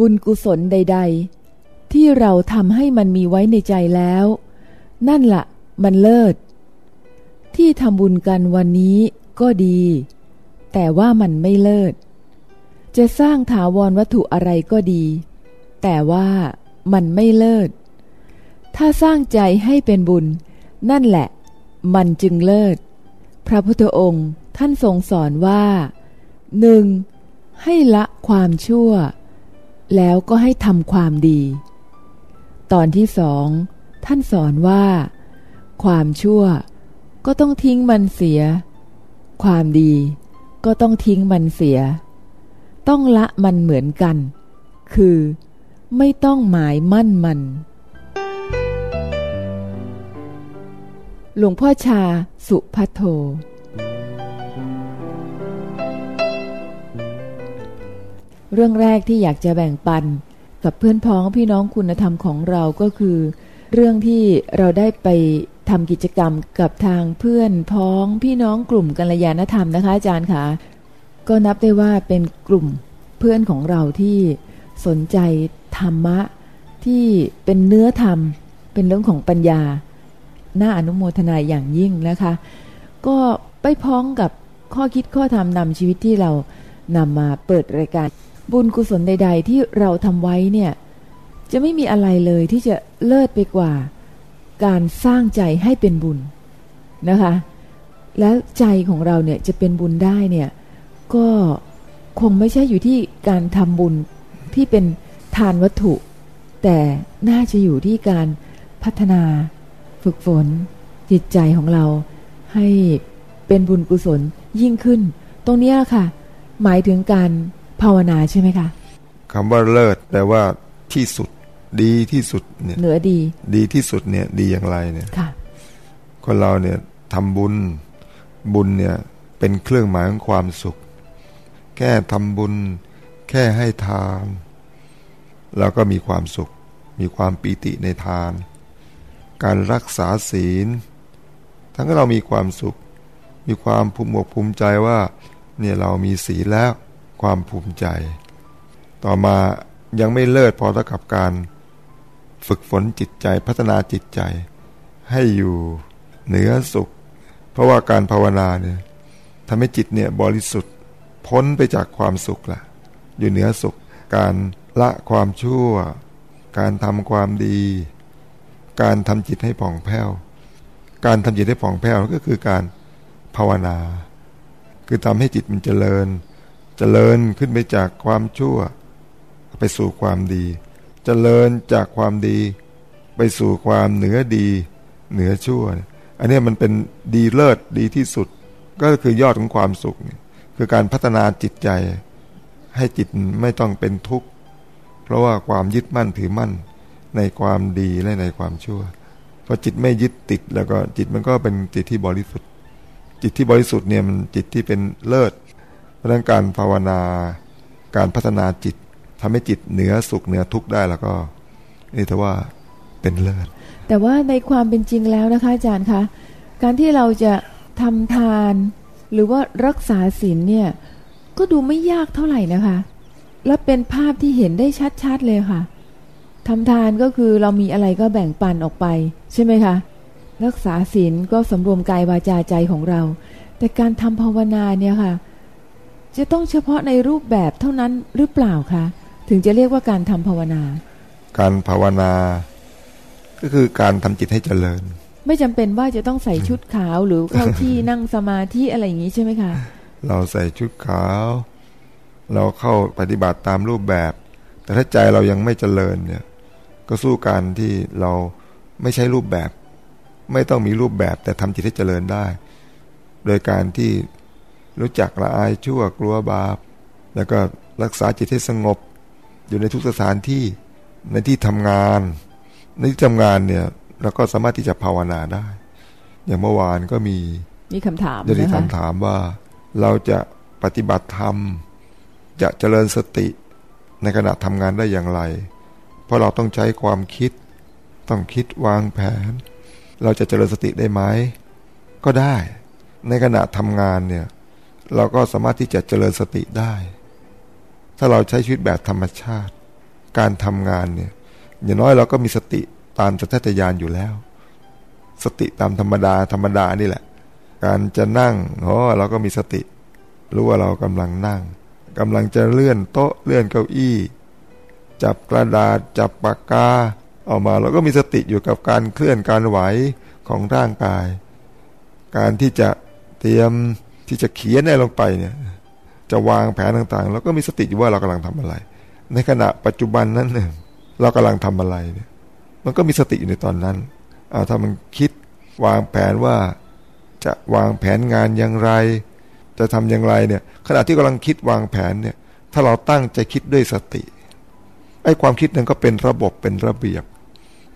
บุญกุศลใด ๆ ที่เราทำให้มันมีไว้ในใจแล้ว นั่นละ่ะ มันเลิศ ที่ทำบุญกันวันนี้ก็ดี แต่ว่ามันไม่เลิศ จะสร้างถาวรวัตถุอะไรก็ดี แต่ว่ามันไม่เลิศ ถ้าสร้างใจให้เป็นบุญ นั่นแหละ มันจึงเลิศ พระพุทธองค์ท่านทรงสอนว่าหนึ่งให้ละความชั่ว แล้วก็ให้ทำความดี ตอนที่สองท่านสอนว่า ความชั่ว ก็ต้องทิ้งมันเสีย ความดีก็ต้องทิ้งมันเสีย ต้องละมันเหมือนกัน คือไม่ต้องหมายมั่นมัน หลวงพ่อชาสุพัทโท เรื่องแรกที่อยากจะแบ่งปัน กับเพื่อนพ้องพี่น้องคุณธรรมของเราก็คือ เรื่องที่เราได้ไปทำกิจกรรมกับทางเพื่อนพ้องพี่น้องกลุ่มกัลยาณธรรมนะคะอาจารย์คะก็นับได้ว่าเป็นกลุ่มเพื่อนของเราที่สนใจธรรมะที่เป็นเนื้อธรรม เป็นเรื่องของปัญญา น่าอนุโมทนาอย่างยิ่งนะคะ ก็ไปพ้องกับข้อคิดข้อธรรมนำชีวิตที่เรานำมาเปิดรายการ บุญกุศลใด ๆ ที่เราทำไว้เนี่ย จะไม่มีอะไรเลยที่จะเลิศไปกว่า การสร้างใจให้เป็นบุญนะคะ แล้วใจของเราเนี่ยจะเป็นบุญได้เนี่ยก็คงไม่ใช่อยู่ที่การทำบุญที่เป็นทานวัตถุ แต่น่าจะอยู่ที่การพัฒนาฝึกฝน จิตใจของเราให้เป็นบุญกุศลยิ่งขึ้น ตรงนี้ค่ะ หมายถึงการภาวนาใช่ไหมคะคำว่าเลิศแปลว่าที่สุด ดีที่สุดเนี่ยเหนือดี ดีที่สุดเนี่ย ดีอย่างไรเนี่ยค่ะคนเราเนี่ยทำบุญบุญเนี่ยเป็นเครื่องหมายของความสุข แค่ทำบุญ แค่ให้ทานเราก็มีความสุข มีความปีติในทาน การรักษาศีล ทั้งเรามีความสุข มีความภูมิอกภูมิใจว่าเนี่ยเรามีศีลแล้วความภูมิใจ ต่อมายังไม่เลิศพอเท่ากับการ ฝึกฝนจิตใจพัฒนาจิตใจ ให้อยู่เหนือสุข เพราะว่าการภาวนาเนี่ยทำให้จิตเนี่ยบริสุทธิ์พ้นไปจากความสุขละอยู่เหนือสุข การละความชั่ว การทำความดี การทำจิตให้ผ่องแผ้ว การทำจิตให้ผ่องแผ้วก็คือการภาวนา คือทำให้จิตมันเจริญ เจริญขึ้นไปจากความชั่ว ไปสู่ความดี เจริญจากความดี ไปสู่ความเหนือดี เหนือชั่ว อันนี้มันเป็นดีเลิศดีที่สุด ก็คือยอดของความสุข คือการพัฒนาจิตใจ ให้จิตไม่ต้องเป็นทุกข์ เพราะว่าความยึดมั่นถือมั่นในความดีและในความชั่วพอจิตไม่ยึดติดแล้วก็จิตมันก็เป็นจิตที่บริสุทธิ์ จิตที่บริสุทธิ์เนี่ยมันจิตที่เป็นเลิศเพราะนั้นการภาวนาการพัฒนาจิต ทำให้จิตเหนือสุขเหนือทุกข์ได้แล้วก็ นี่ถือว่าเป็นเลิศ แต่ว่าในความเป็นจริงแล้วนะคะอาจารย์คะการที่เราจะทำทาน หรือว่ารักษาศีลเนี่ย ก็ดูไม่ยากเท่าไหร่นะคะ และเป็นภาพที่เห็นได้ชัดๆเลยค่ะทำทานก็คือเรามีอะไรก็แบ่งปันออกไป ใช่ไหมคะ รักษาศีลก็สำรวมกายวาจาใจของเรา แต่การทำภาวนาเนี่ยค่ะ จะต้องเฉพาะในรูปแบบเท่านั้นหรือเปล่าคะ ถึงจะเรียกว่าการทำภาวนา การภาวนา ก็คือการทำจิตให้เจริญ ไม่จำเป็นว่าจะต้องใส่ชุดขาวหรือเข้าที่นั่งสมาธิอะไรอย่างนี้ใช่ไหมคะ เราใส่ชุดขาว เราเข้าปฏิบัติตามรูปแบบ แต่ถ้าใจเรายังไม่เจริญเนี่ย ก็สู้การที่เราไม่ใช่รูปแบบ ไม่ต้องมีรูปแบบแต่ทำจิตให้เจริญได้ โดยการที่รู้จักละอายชั่วกลัวบาป แล้วก็รักษาจิตให้สงบ อยู่ในทุกสถานที่ในที่ทำงาน ในที่ทำงานเนี่ยเราก็สามารถที่จะภาวนาได้ อย่างเมื่อวานก็มีมีคำถามจะมีคำถามว่าเราจะปฏิบัติธรรม จะเจริญสติในขณะทำงานได้อย่างไร เพราะเราต้องใช้ความคิด ต้องคิดวางแผน เราจะเจริญสติได้ไหมก็ได้ ในขณะทำงานเนี่ย เราก็สามารถที่จะเจริญสติได้ ถ้าเราใช้ชีวิตแบบธรรมชาติ การทำงานเนี่ยอย่างน้อยเราก็มีสติตามสัญชาตญาณอยู่แล้ว สติตามธรรมดาธรรมดานี่แหละ การจะนั่งอ๋อเราก็มีสติ รู้ว่าเรากำลังนั่งกำลังจะเลื่อนโต๊ะเลื่อนเก้าอี้ จับกระดาษจับปากกาออกมาเราก็มีสติอยู่กับการเคลื่อนการไหวของร่างกาย การที่จะเตรียมที่จะเขียนอะไรลงไปเนี่ย จะวางแผนต่างๆเราก็มีสติอยู่ว่าเรากำลังทำอะไร ในขณะปัจจุบันนั้นหนึ่งเรากำลังทำอะไรเนี่ย มันก็มีสติอยู่ในตอนนั้นอาถ้ามันคิดวางแผนว่าจะวางแผนงานอย่างไร จะทำอย่างไรเนี่ย ขณะที่กำลังคิดวางแผนเนี่ย ถ้าเราตั้งใจคิดด้วยสติไอ้ความคิดนั้นก็เป็นระบบเป็นระเบียบ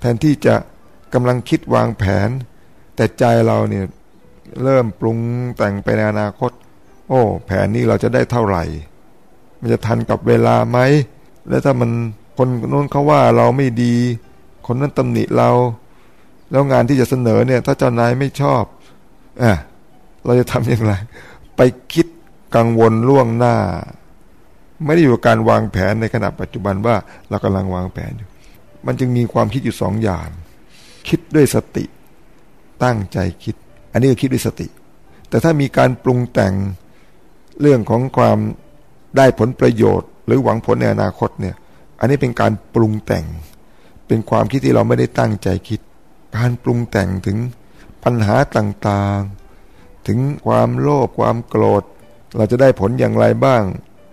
แทนที่จะกำลังคิดวางแผน แต่ใจเราเนี่ยเริ่มปรุงแต่งไปในอนาคต โอ้ แผนนี้เราจะได้เท่าไหร่ มันจะทันกับเวลาไหม แล้วถ้ามันคนนู้นเขาว่าเราไม่ดี คนนั้นตำหนิเรา แล้วงานที่จะเสนอเนี่ย ถ้าเจ้านายไม่ชอบอะเราจะทำอย่างไร ไปคิดกังวลล่วงหน้า ไม่ได้อยู่กับการวางแผนในขณะปัจจุบันว่าเรากำลังวางแผนอยู่ มันจึงมีความคิดอยู่สองอย่าง คิดด้วยสติ ตั้งใจคิด อันนี้ก็คิดด้วยสติ แต่ถ้ามีการปรุงแต่ง เรื่องของความได้ผลประโยชน์ หรือหวังผลในอนาคตเนี่ย อันนี้เป็นการปรุงแต่ง เป็นความคิดที่เราไม่ได้ตั้งใจคิด การปรุงแต่งถึงปัญหาต่างๆ ถึงความโลภความโกรธ เราจะได้ผลอย่างไรบ้าง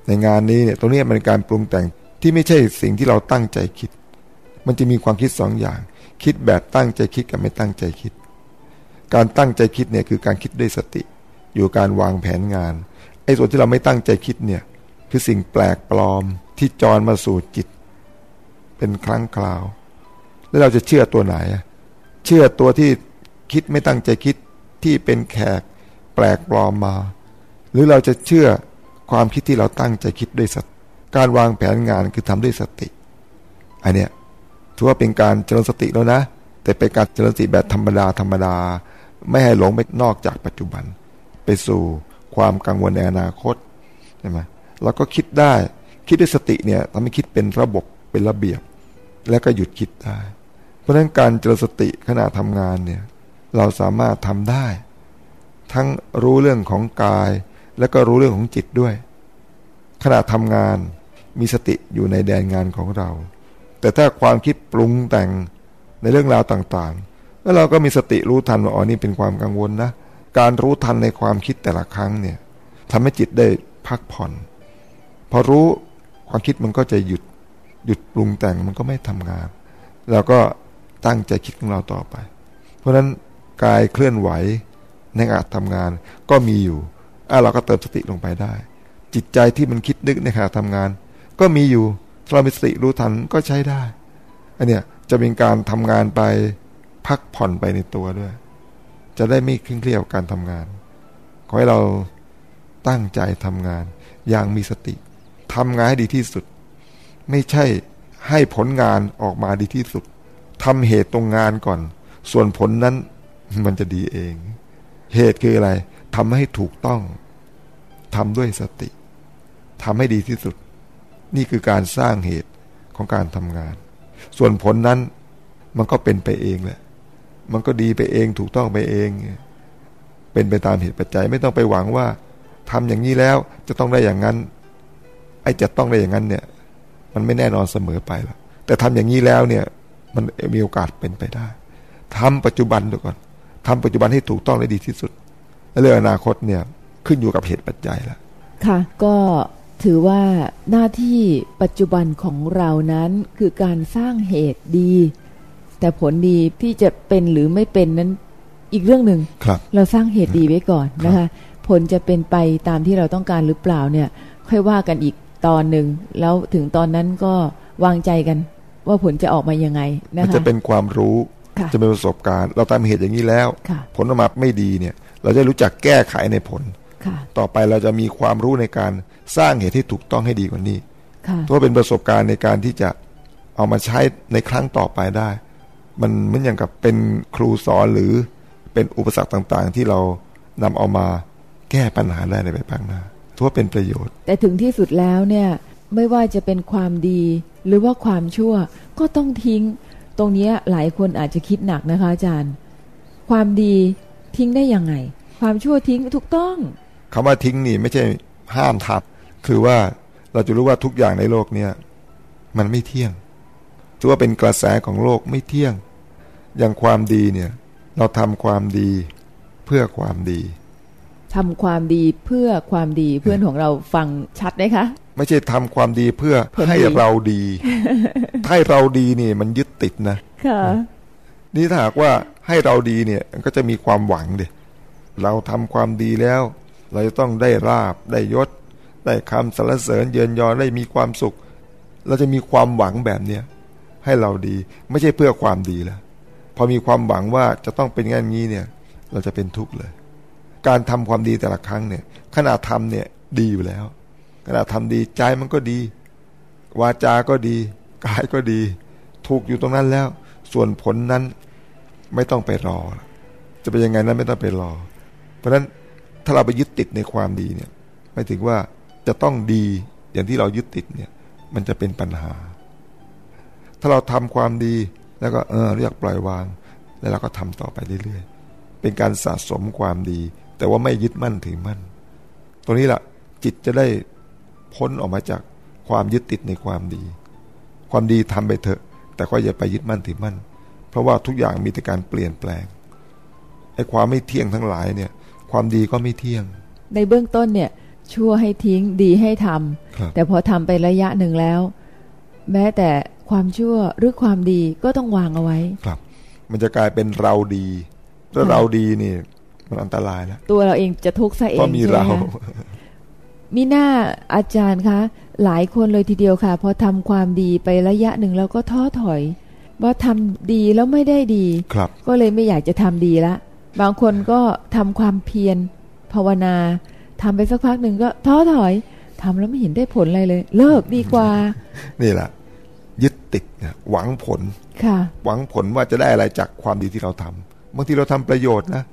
ในงานนี้เนี่ยตรงนี้มันเป็นการปรุงแต่งที่ไม่ใช่สิ่งที่เราตั้งใจคิด มันจะมีความคิดสองอย่าง คิดแบบตั้งใจคิดกับไม่ตั้งใจคิด การตั้งใจคิดเนี่ยคือการคิดด้วยสติ อยู่การวางแผนงาน อ้ส่วนที่เราไม่ตั้งใจคิดเนี่ยคือสิ่งแปลกปลอมที่จรมาสู่จิต เป็นครั้งคราว แล้วเราจะเชื่อตัวไหน เชื่อตัวที่คิดไม่ตั้งใจคิดที่เป็นแขกแปลกปลอมมา หรือเราจะเชื่อความคิดที่เราตั้งใจคิดด้วยสติการวางแผนงานคือทำด้วยสติอันเนี้ยถือว่าเป็นการเจริญสติแล้วนะ แต่เป็นการเจริญสติแบบธรรมดาธรรมดา ไม่ให้หลงไปนอกจากปัจจุบัน ไปสู่ ความกังวลในอนาคตใช่ไหมเราก็คิดได้ คิดด้วยสติเนี่ยทำให้คิดเป็นระบบเป็นระเบียบ แล้วก็หยุดคิดได้ เพราะฉะนั้นการเจริญสติขณะทำงานเนี่ยเราสามารถทำได้ ทั้งรู้เรื่องของกาย แล้วก็รู้เรื่องของจิตด้วย ขณะทำงานมีสติอยู่ในแดนงานของเรา แต่ถ้าความคิดปรุงแต่งในเรื่องราวต่างๆ แล้วเราก็มีสติรู้ทันว่าอ๋อนี่เป็นความกังวลนะ การรู้ทันในความคิดแต่ละครั้งเนี่ยทำให้จิตได้พักผ่อน พอรู้ความคิดมันก็จะหยุดหยุดปรุงแต่งมันก็ไม่ทำงาน แล้วก็ตั้งใจคิดของเราต่อไป เพราะนั้นกายเคลื่อนไหวในขณะทำงานก็มีอยู่อะเราก็เติมสติลงไปได้ จิตใจที่มันคิดนึกในขณะทำงาน ก็มีอยู่ถ้าเรามีสติรู้ทันก็ใช้ได้อันเนี้ยจะเป็นการทำงานไปพักผ่อนไปในตัวด้วย จะได้ไม่เคร่งเครียดกับการทำงาน ขอให้เราตั้งใจทำงาน อย่างมีสติทำงานให้ดีที่สุด ไม่ใช่ให้ผลงานออกมาดีที่สุดทำเหตุตรงงานก่อน ส่วนผลนั้นมันจะดีเอง เหตุคืออะไรทำให้ถูกต้องทำด้วยสติทำให้ดีที่สุด นี่คือการสร้างเหตุของการทำงาน ส่วนผลนั้นมันก็เป็นไปเองแหละ มันก็ดีไปเองถูกต้องไปเอง เป็นไปตามเหตุปัจจัยไม่ต้องไปหวังว่าทำอย่างนี้แล้วจะต้องได้อย่างนั้น ไอ้จะต้องได้อย่างนั้นเนี่ย มันไม่แน่นอนเสมอไปหรอกแต่ทำอย่างนี้แล้วเนี่ย มันมีโอกาสเป็นไปได้ทำปัจจุบันดูก่อนทำปัจจุบันให้ถูกต้องและดีที่สุดเรื่องอนาคตเนี่ยขึ้นอยู่กับเหตุปัจจัยล้วค่ะ ก็ถือว่าหน้าที่ปัจจุบันของเรานั้นคือการสร้างเหตุดี แต่ผลดีที่จะเป็นหรือไม่เป็นนั้นอีกเรื่องหนึ่งรเราสร้างเหตุดีไว้ก่อนนะคะ ผลจะเป็นไปตามที่เราต้องการหรือเปล่าเนี่ย ค่อยว่ากันอีกตอนหนึ่ง แล้วถึงตอนนั้นก็วางใจกัน ว่าผลจะออกมายังไงนะคะจะเป็นความรู้จะเป็นประสบการณ์ เราทำเหตุอย่างนี้แล้ว ผลออกมาไม่ดีเนี่ย เราจะรู้จักแก้ไขในผลต่อไปเราจะมีความรู้ในการสร้างเหตุที่ถูกต้องให้ดีกว่านี้เพราะเป็นประสบการณ์ในการที่จะเอามาใช้ในครั้งต่อไปได้ มันเหมือนอย่างกับเป็นครูสอนหรือเป็นอุปสรรคต่างๆ ที่เรานำเอามาแก้ปัญหาได้ในภายภาคหน้าทั่วเป็นประโยชน์ แต่ถึงที่สุดแล้วเนี่ยไม่ว่าจะเป็นความดีหรือว่าความชั่วก็ต้องทิ้ง ตรงนี้หลายคนอาจจะคิดหนักนะคะ อาจารย์ ความดีทิ้งได้ยังไง ความชั่วทิ้งถูกต้องคำว่าทิ้งนี่ไม่ใช่ห้ามทับคือว่าเราจะรู้ว่าทุกอย่างในโลกเนี่ยมันไม่เที่ยงถือว่าเป็นกระแสของโลกไม่เที่ยง อย่างความดีเนี่ยเราทำความดีเพื่อความดีทำความดีเพื่อความดีเพื่อนของเราฟังชัดไหมคะ ไม่ใช่ทำความดีเพื่อให้เราดีให้เราดีนี่มันยึดติดนะค่ะนี่ถ้าหากว่าให้เราดีเนี่ยก็จะมีความหวังเดเราทำความดีแล้ว เราจะต้องได้ราบได้ยศ ได้คำสรรเสริญเยือนยอได้มีความสุข เราจะมีความหวังแบบเนี้ยให้เราดี ไม่ใช่เพื่อความดีแล้ว พอมีความหวังว่าจะต้องเป็นงานนี้เนี่ย เราจะเป็นทุกข์เลย การทำความดีแต่ละครั้งเนี่ย ขณะทำเนี่ยดีอยู่แล้ว ขณะทำดีใจมันก็ดี วาจาก็ดี กายก็ดี ถูกอยู่ตรงนั้นแล้ว ส่วนผลนั้นไม่ต้องไปรอ จะเป็นยังไงนั้นไม่ต้องไปรอ เพราะฉะนั้นถ้าเราไปยึดติดในความดีเนี่ย ไม่ถึงว่าจะต้องดีอย่างที่เรายึดติดเนี่ย มันจะเป็นปัญหา ถ้าเราทำความดี แล้วก็เออเรียกปล่อยวาง แล้วเราก็ทำต่อไปเรื่อยๆ เป็นการสะสมความดี แต่ว่าไม่ยึดมั่นถือมั่น ตรงนี้แหละจิตจะได้พ้นออกมาจากความยึดติดในความดี ความดีทำไปเถอะ แต่ก็อย่าไปยึดมั่นถือมั่น เพราะว่าทุกอย่างมีแต่การเปลี่ยนแปลงไอ้ความไม่เที่ยงทั้งหลายเนี่ย ความดีก็ไม่เที่ยง ในเบื้องต้นเนี่ยชั่วให้ทิ้งดีให้ทำแต่พอทำไประยะหนึ่งแล้ว แม้แต่ ความชั่วหรือความดีก็ต้องวางเอาไว้ ครับ มันจะกลายเป็นเราดีแล้วเราดีนี่ มันอันตรายแล้วตัวเราเองจะทุกข์ซะเองเพราะมีเรามีหน้าอาจารย์คะหลายคนเลยทีเดียวค่ะ พอทำความดีไประยะหนึ่งแล้วก็ท้อถอย ว่าทำดีแล้วไม่ได้ดีครับ ก็เลยไม่อยากจะทำดีละ บางคนก็ทำความเพียรภาวนาทำไปสักพักหนึ่งก็ท้อถอยทำแล้วไม่เห็นได้ผลอะไรเลย เลิกดีกว่า นี่แหละ ยึดติดนะหวังผลค่ะหวังผลว่าจะได้อะไรจากความดีที่เราทำบางทีเราทำประโยชน์นะ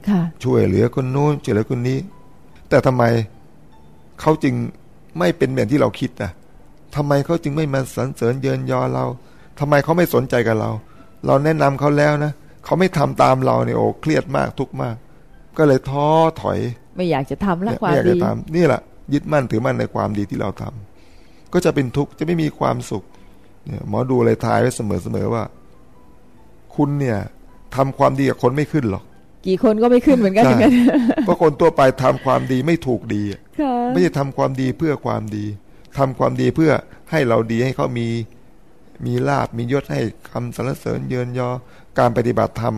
ช่วยเหลือคนนู้นช่วยเหลือคนนี้ แต่ทำไมเขาจึงไม่เป็นแบบที่เราคิดอะทำไมเขาจึงไม่มาสรรเสริญเยินยอเราทำไมเขาไม่สนใจกับเรา เราแนะนำเขาแล้วนะเขาไม่ทำตามเราเนี่ยโอ้เครียดมากทุกมาก ก็เลยท้อถอย ไม่อยากจะทำละความดีไม่อยากจะทำนี่แหละยึดมั่นถือมั่นในความดีที่เราทำก็จะเป็นทุกข์จะไม่มีความสุข เนี่ยหมอดูเลยทายไว้เสมอๆว่า คุณเนี่ยทำความดีกับคนไม่ขึ้นหรอก กี่คนก็ไม่ขึ้นเหมือนกันอย่างนั้นเพราะคนตัวไปทำความดีไม่ถูกดีไม่ใช่ทำความดีเพื่อความดีทำความดีเพื่อให้เราดีให้เขามีมีลาบมียศให้คำสรรเสริญเยินยอ การปฏิบัติธรรม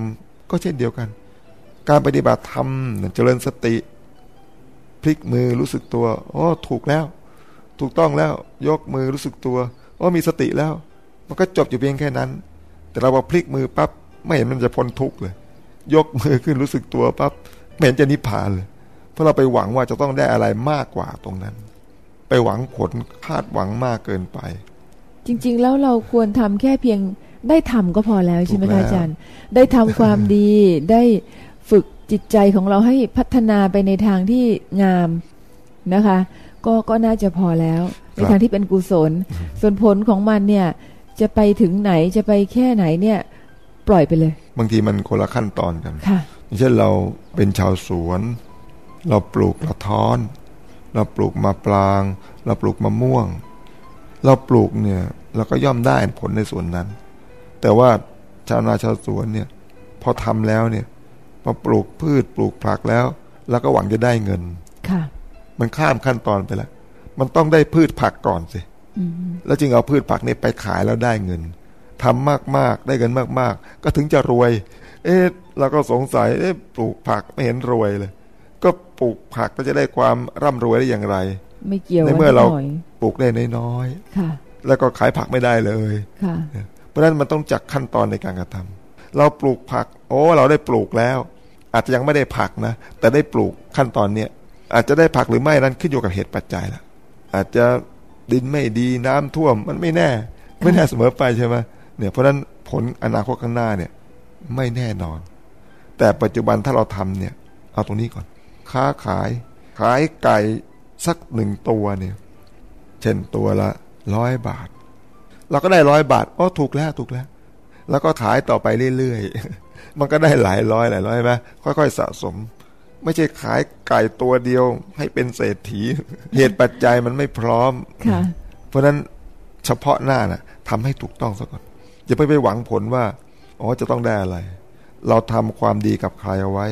ก็เช่นเดียวกัน การปฏิบัติธรรมเจริญสติ พลิกมือรู้สึกตัว อ๋อ ถูกแล้ว ถูกต้องแล้ว ยกมือรู้สึกตัว อ๋อมีสติแล้ว มันก็จบอยู่เพียงแค่นั้น แต่เราพอพลิกมือปั๊บไม่เห็นมันจะพ้นทุกข์เลย ยกมือขึ้นรู้สึกตัวปั๊บไม่เห็นจะนิพพานเลย เพราะเราไปหวังว่าจะต้องได้อะไรมากกว่าตรงนั้น ไปหวังผลคาดหวังมากเกินไป จริง ๆ แล้วเราควรทำแค่เพียงได้ทำก็พอแล้วใช่ไหมคะอาจารย์ ได้ทำความดีได้ฝึกจิตใจของเราให้พัฒนาไปในทางที่งามนะคะ ก็ก็น่าจะพอแล้วในทางที่เป็นกุศล ส่วนผลของมันเนี่ย จะไปถึงไหนจะไปแค่ไหนเนี่ย ปล่อยไปเลย บางทีมันคนละขั้นตอนกันค่ะเช่นเราเป็นชาวสวน เราปลูกกระท้อน เราปลูกมะปราง เราปลูกมะม่วง เราปลูกเนี่ยเราก็ย่อมได้ผลในส่วนนั้น แต่ว่าชาวนาชาวสวนเนี่ย พอทำแล้วเนี่ยพอปลูกพืชปลูกผักแล้ว แล้วก็หวังจะได้เงินค่ะ มันข้ามขั้นตอนไปแล้ว มันต้องได้พืชผักก่อนสิแล้วจึงเอาพืชผักนี่ไปขายแล้วได้เงินทำมากๆ ได้เงินมากๆ ก็ถึงจะรวย เอ๊ะเราก็สงสัยเอ๊ะปลูกผักไม่เห็นรวยเลย ก็ปลูกผักก็จะได้ความร่ำรวยได้อย่างไร ไม่เกี่ยวในเมื่อเราปลูกได้น้อยๆค่ะแล้วก็ขายผักไม่ได้เลยค่ะเพราะฉะนั้นมันต้องจักขั้นตอนในการกระทเราปลูกผัก โอ้ เราได้ปลูกแล้ว อาจจะยังไม่ได้ผักนะ แต่ได้ปลูกขั้นตอนเนี้ย อาจจะได้ผักหรือไม่นั้นขึ้นอยู่กับเหตุปัจจัยละอาจจะดินไม่ดีน้ำท่วมมันไม่แน่ ไม่แน่เสมอไปใช่ไหมเนี่ยเพราะฉะนั้นผลอนาคตข้างหน้าเนี่ย ไม่แน่นอน แต่ปัจจุบันถ้าเราทำเนี่ย เอาตรงนี้ก่อน ค้าขาย ขายไก่สักหนึ่งตัวเนี่ย เช่นตัวละร้อยบาท เราก็ได้ร้อยบาทอ๋อถูกแล้วถูกแล้ว แล้วก็ขายต่อไปเรื่อยๆมันก็ได้หลายร้อยหลายร้อยไหมค่อยๆสะสม ไม่ใช่ขายไก่ตัวเดียว ให้เป็นเศรษฐี เหตุปัจจัยมันไม่พร้อมเพราะฉะนั้นเฉพาะหน้านะ่ะทำให้ถูกต้องซะก่อนอย่าไปไปหวังผลว่าอ๋อจะต้องได้อะไร เราทำความดีกับใครเอาไว้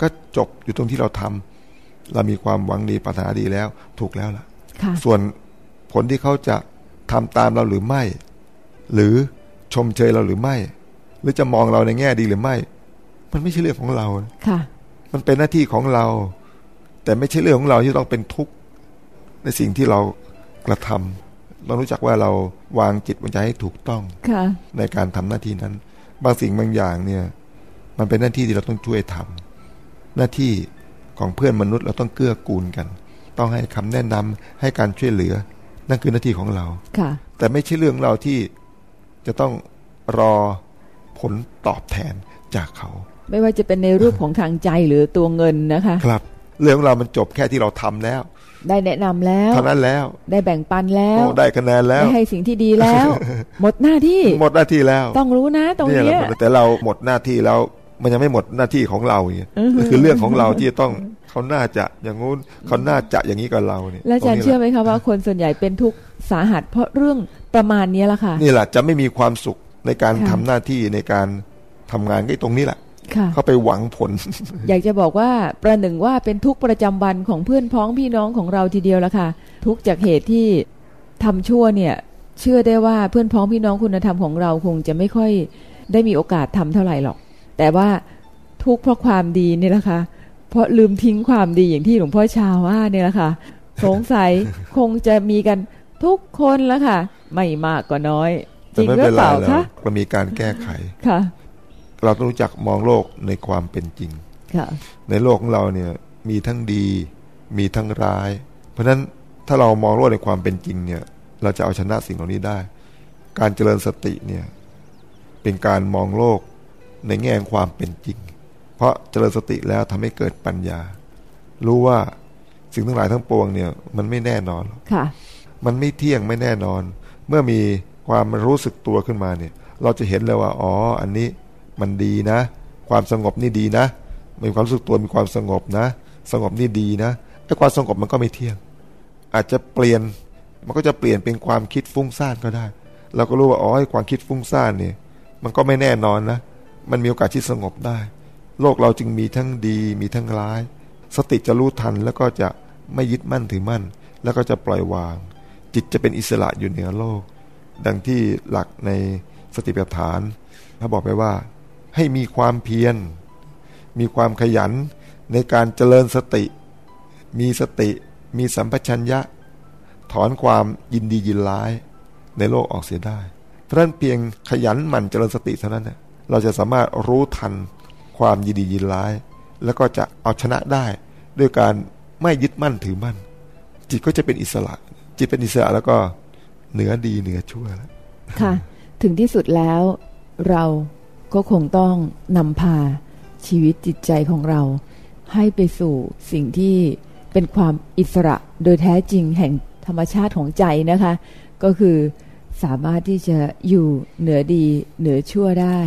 ก็จบอยู่ตรงที่เราทำเรามีความหวังดีปรารถนาดีแล้ว ถูกแล้วล่ะ ส่วนผลที่เขาจะทำตามเราหรือไม่ หรือชมเชยเราหรือไม่ หรือจะมองเราในแง่ดีหรือไม่ มันไม่ใช่เรื่องของเราค่ะ มันเป็นหน้าที่ของเรา แต่ไม่ใช่เรื่องของเราที่ต้องเป็นทุกข์ในสิ่งที่เรากระทำเรารู้จักว่าเราวางจิตวางใจให้ถูกต้องในการทำหน้าที่นั้น บางสิ่งบางอย่างเนี่ย มันเป็นหน้าที่ที่เราต้องช่วยทำหน้าที่ของเพื่อนมนุษย์เราต้องเกื้อกูลกัน ต้องให้คำแนะนำให้การช่วยเหลือ นั่นคือหน้าที่ของเราค่ะ แต่ไม่ใช่เรื่องเราที่จะต้องรอผลตอบแทนจากเขา ไม่ว่าจะเป็นในรูปของทางใจหรือตัวเงินนะคะ ครับ เรื่องเรามันจบแค่ที่เราทำแล้ว ได้แนะนำแล้วเท่านั้นแล้ว ได้แบ่งปันแล้วได้คะแนนแล้วได้ให้สิ่งที่ดีแล้ว หมดหน้าที่หมดหน้าที่แล้ว ต้องรู้นะตรงนี้แต่เราหมดหน้าที่แล้วมันยังไม่หมดหน้าที่ของเราอย่างเงี้ยคือเรื่องของเราที่ต้องเขาน่าจะอย่างงู้นเขาน่าจะอย่างนี้กับเราเนี่ยแล้วอาจารย์เชื่อไหมคะว่าคนส่วนใหญ่เป็นทุกสาหัสเพราะเรื่องประมาณนี้แหละค่ะนี่แหละจะไม่มีความสุขในการทำหน้าที่ในการทำงานก็ตรงนี้แหละ เขาไปหวังผล อยากจะบอกว่าประหนึ่งว่าเป็นทุกประจำวันของเพื่อนพ้องพี่น้องของเราทีเดียวละค่ะ ทุกจากเหตุที่ทำชั่วเนี่ย เชื่อได้ว่าเพื่อนพ้องพี่น้องคุณธรรมของเราคงจะไม่ค่อยได้มีโอกาสทำเท่าไหร่หรอก แต่ว่าทุกเพราะความดีนี่แหละค่ะเพราะลืมทิ้งความดีอย่างที่หลวงพ่อชาว่าเนี่ยแหละค่ะสงสัยคงจะมีกันทุกคนแล้วค่ะ ไม่มากก็น้อย จริงหรือเปล่าคะมันมีการแก้ไขค่ะ เราต้องรู้จักมองโลกในความเป็นจริงในโลกของเราเนี่ยมีทั้งดีมีทั้งร้าย เพราะฉะนั้นถ้าเรามองโลกในความเป็นจริงเนี่ยเราจะเอาชนะสิ่งเหล่านี้ได้ การเจริญสติเนี่ยเป็นการมองโลกในแง่ความเป็นจริง เพราะเจริญสติแล้วทำให้เกิดปัญญา รู้ว่าสิ่งทั้งหลายทั้งปวงเนี่ยมันไม่แน่นอนค่ะ มันไม่เที่ยงไม่แน่นอน เมื่อมีความรู้สึกตัวขึ้นมาเนี่ย เราจะเห็นเลยว่า อ๋อ อันนี้ มันดีนะ ความสงบนี่ดีนะมีความรู้สึกตัวมีความสงบนะ สงบนี่ดีนะไอ้ความสงบมันก็ไม่เที่ยง อาจจะเปลี่ยนมันก็จะเปลี่ยนเป็นความคิดฟุ้งซ่านก็ได้ เราก็รู้ว่าอ๋อความคิดฟุ้งซ่านเนี่ยมันก็ไม่แน่นอนนะ มันมีโอกาสที่สงบได้ โลกเราจึงมีทั้งดีมีทั้งร้าย สติจะรู้ทันแล้วก็จะไม่ยึดมั่นถือมั่น แล้วก็จะปล่อยวาง จิตจะเป็นอิสระอยู่เหนือโลก ดังที่หลักในสติปัฏฐานเขาบอกไปว่า ให้มีความเพียร มีความขยันในการเจริญสติ มีสติ มีสัมปชัญญะ ถอนความยินดียินร้ายในโลกออกเสียได้ เพราะนั้นเพียงขยันหมั่นเจริญสติเท่านั้นเราจะสามารถรู้ทันความยินดียินร้าย แล้วก็จะเอาชนะได้ด้วยการไม่ยึดมั่นถือมั่น จิตก็จะเป็นอิสระ จิตเป็นอิสระแล้วก็เหนือดีเหนือชั่วแล้วค่ะ ถึงที่สุดแล้วเรา ก็คงต้องนำพาชีวิตจิตใจของเรา ให้ไปสู่สิ่งที่เป็นความอิสระโดยแท้จริงแห่งธรรมชาติของใจนะคะ ก็คือสามารถที่จะอยู่เหนือดีเหนือชั่วได้